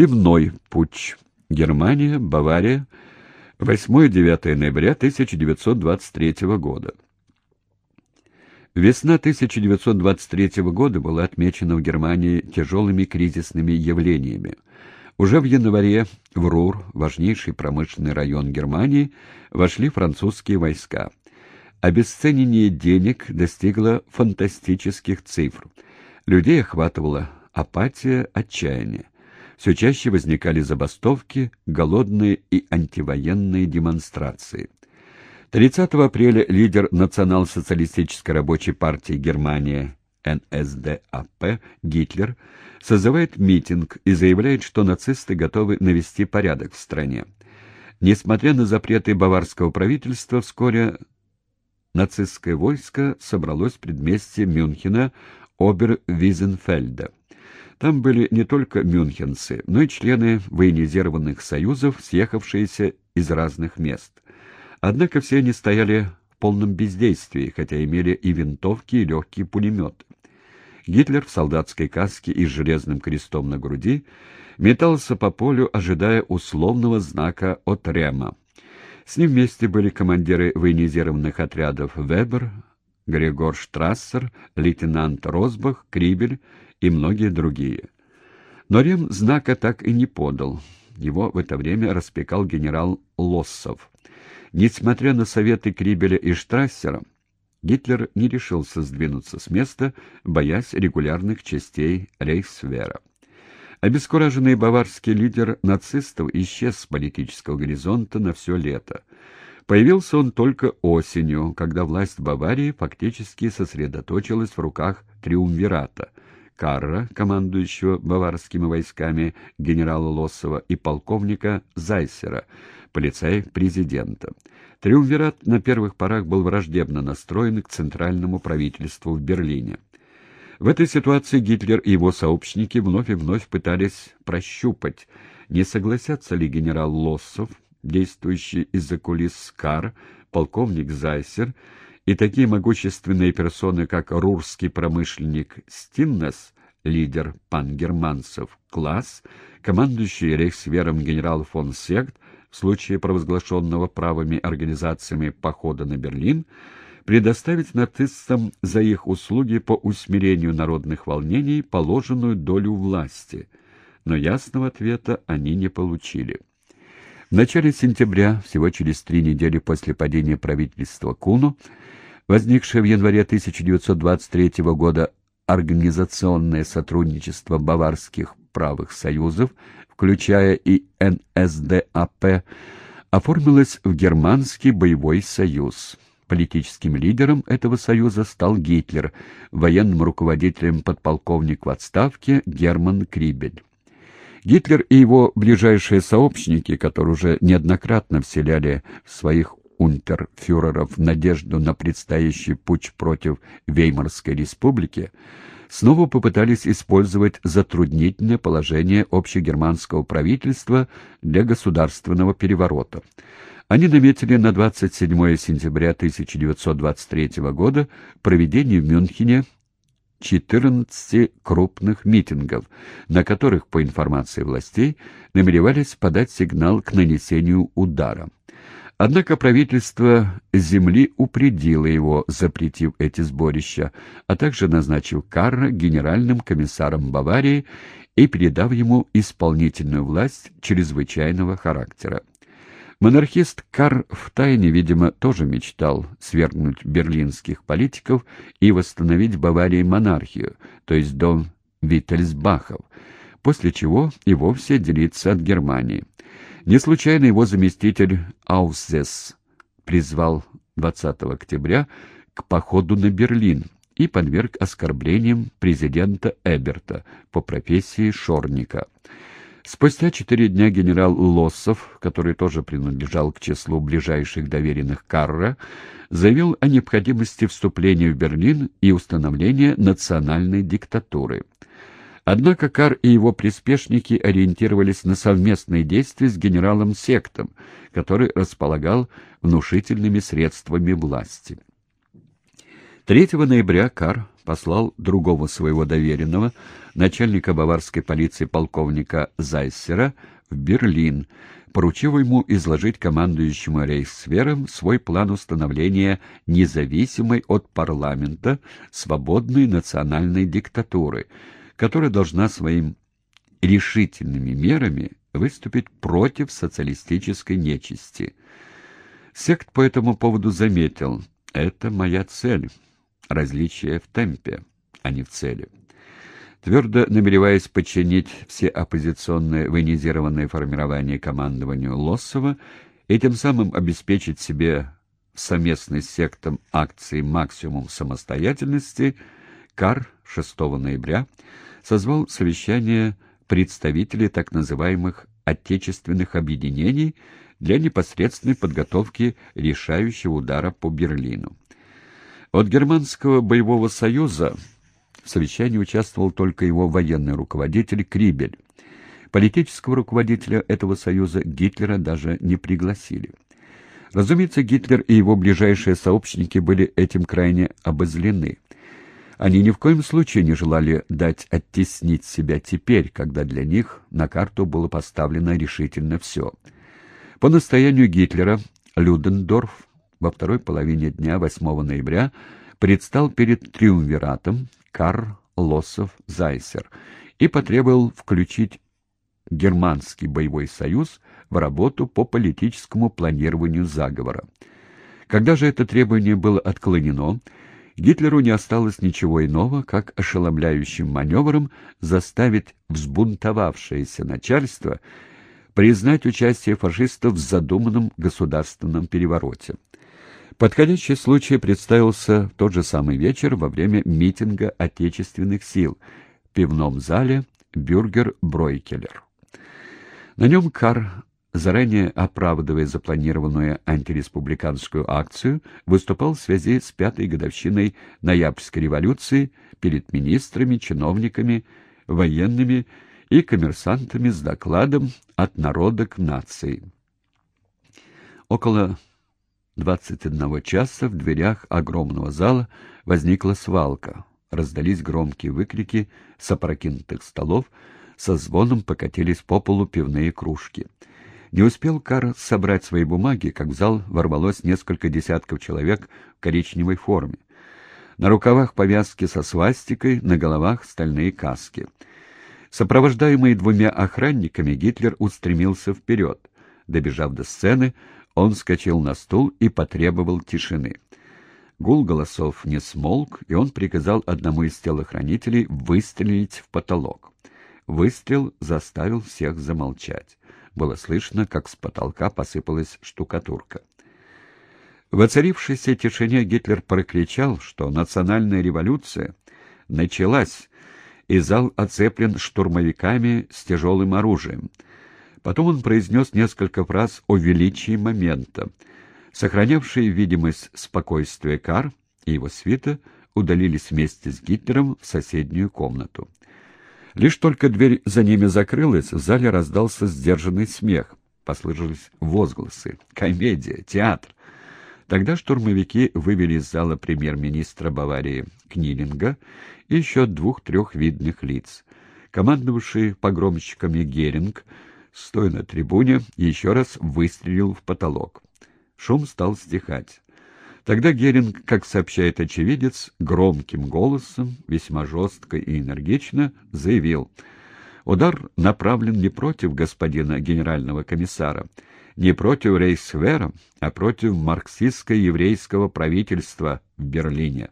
Пивной путь. Германия, Бавария. 8-9 ноября 1923 года. Весна 1923 года была отмечена в Германии тяжелыми кризисными явлениями. Уже в январе в Рур, важнейший промышленный район Германии, вошли французские войска. Обесценение денег достигло фантастических цифр. Людей охватывала апатия, отчаяние. Все чаще возникали забастовки, голодные и антивоенные демонстрации. 30 апреля лидер Национал-социалистической рабочей партии Германии НСДАП Гитлер созывает митинг и заявляет, что нацисты готовы навести порядок в стране. Несмотря на запреты баварского правительства, вскоре нацистское войско собралось в предместье Мюнхена Обер-Визенфельда. Там были не только мюнхенцы, но и члены военизированных союзов, съехавшиеся из разных мест. Однако все они стояли в полном бездействии, хотя имели и винтовки, и легкие пулеметы. Гитлер в солдатской каске и с железным крестом на груди метался по полю, ожидая условного знака от Рема. С ним вместе были командиры военизированных отрядов Вебер, Григор Штрассер, лейтенант Розбах, Крибель и многие другие. Но Рем знака так и не подал. Его в это время распекал генерал Лоссов. Несмотря на советы Крибеля и Штрассера, Гитлер не решился сдвинуться с места, боясь регулярных частей Рейхсвера. Обескураженный баварский лидер нацистов исчез с политического горизонта на все лето. Появился он только осенью, когда власть Баварии фактически сосредоточилась в руках триумвирата — Карра, командующего баварскими войсками генерала Лоссова, и полковника Зайсера, полицай президента. Триумвират на первых порах был враждебно настроен к центральному правительству в Берлине. В этой ситуации Гитлер и его сообщники вновь и вновь пытались прощупать, не согласятся ли генерал Лоссов, действующий из-за кулис Скар, полковник Зайсер и такие могущественные персоны, как рурский промышленник Стиннес, лидер пангерманцев Класс, командующий рейхсвером генерал фон Сект, в случае провозглашенного правыми организациями похода на Берлин, предоставить нацистам за их услуги по усмирению народных волнений положенную долю власти, но ясного ответа они не получили. В начале сентября, всего через три недели после падения правительства Куну, возникшее в январе 1923 года организационное сотрудничество баварских правых союзов, включая и НСДАП, оформилось в Германский боевой союз. Политическим лидером этого союза стал Гитлер, военным руководителем подполковник в отставке Герман Крибель. Гитлер и его ближайшие сообщники, которые уже неоднократно вселяли в своих унтерфюреров надежду на предстоящий путь против Веймарской республики, снова попытались использовать затруднительное положение общегерманского правительства для государственного переворота. Они наметили на 27 сентября 1923 года проведение в Мюнхене 14 крупных митингов, на которых, по информации властей, намеревались подать сигнал к нанесению удара. Однако правительство земли упредило его, запретив эти сборища, а также назначив Карра генеральным комиссаром Баварии и передав ему исполнительную власть чрезвычайного характера. Монархист Карр втайне, видимо, тоже мечтал свергнуть берлинских политиков и восстановить в Баварии монархию, то есть дом Виттельсбахов, после чего и вовсе делиться от Германии. Не случайно его заместитель Аузес призвал 20 октября к походу на Берлин и подверг оскорблениям президента Эберта по профессии шорника. Спустя четыре дня генерал Лоссов, который тоже принадлежал к числу ближайших доверенных Карра, заявил о необходимости вступления в Берлин и установления национальной диктатуры. Однако Кар и его приспешники ориентировались на совместные действия с генералом Сектом, который располагал внушительными средствами власти. 3 ноября Кар послал другого своего доверенного, начальника баварской полиции полковника Зайсера в Берлин, поручив ему изложить командующему рейхсвером свой план установления независимой от парламента свободной национальной диктатуры, которая должна своим решительными мерами выступить против социалистической нечисти. Сект по этому поводу заметил, это моя цель, различие в темпе, а не в цели. Твердо намереваясь подчинить все оппозиционные военизированные формирования командованию Лоссова и тем самым обеспечить себе совместной с сектом акции максимум самостоятельности, КАР 6 ноября созвал совещание представителей так называемых отечественных объединений для непосредственной подготовки решающего удара по Берлину. От Германского боевого союза в совещании участвовал только его военный руководитель Крибель. Политического руководителя этого союза Гитлера даже не пригласили. Разумеется, Гитлер и его ближайшие сообщники были этим крайне обозлены. Они ни в коем случае не желали дать оттеснить себя теперь, когда для них на карту было поставлено решительно все. По настоянию Гитлера Людендорф во второй половине дня 8 ноября предстал перед триумвиратом Карл Лоссов Зайсер и потребовал включить Германский боевой союз в работу по политическому планированию заговора. Когда же это требование было отклонено, Гитлеру не осталось ничего иного, как ошеломляющим маневром заставить взбунтовавшееся начальство признать участие фашистов в задуманном государственном перевороте. Подходящий случай представился в тот же самый вечер во время митинга отечественных сил в пивном зале «Бюргер Бройкелер». На нем Кар, заранее оправдывая запланированную антиреспубликанскую акцию, выступал в связи с пятой годовщиной Ноябрьской революции перед министрами, чиновниками, военными и коммерсантами с докладом «От народа к нации». Около 21 часа в дверях огромного зала возникла свалка. Раздались громкие выкрики с опрокинутых столов, со звоном покатились по полу пивные кружки. Не успел Кар собрать свои бумаги, как в зал ворвалось несколько десятков человек в коричневой форме. На рукавах повязки со свастикой, на головах стальные каски. Сопровождаемый двумя охранниками, Гитлер устремился вперед. Добежав до сцены, он вскочил на стул и потребовал тишины. Гул голосов не смолк, и он приказал одному из телохранителей выстрелить в потолок. Выстрел заставил всех замолчать. Было слышно, как с потолка посыпалась штукатурка. В оцарившейся тишине Гитлер прокричал, что национальная революция началась, и зал оцеплен штурмовиками с тяжелым оружием — Потом он произнес несколько фраз о величии момента. Сохранявшие видимость спокойствия Кар и его свита удалились вместе с Гитлером в соседнюю комнату. Лишь только дверь за ними закрылась, в зале раздался сдержанный смех. Послышались возгласы. «Комедия! Театр!» Тогда штурмовики вывели из зала премьер-министра Баварии Книлинга и еще двух-трех видных лиц. Командовавший погромщиками Геринг — стоя на трибуне, еще раз выстрелил в потолок. Шум стал стихать. Тогда Геринг, как сообщает очевидец, громким голосом, весьма жестко и энергично заявил «Удар направлен не против господина генерального комиссара, не против Рейхсвера, а против марксистско-еврейского правительства в Берлине».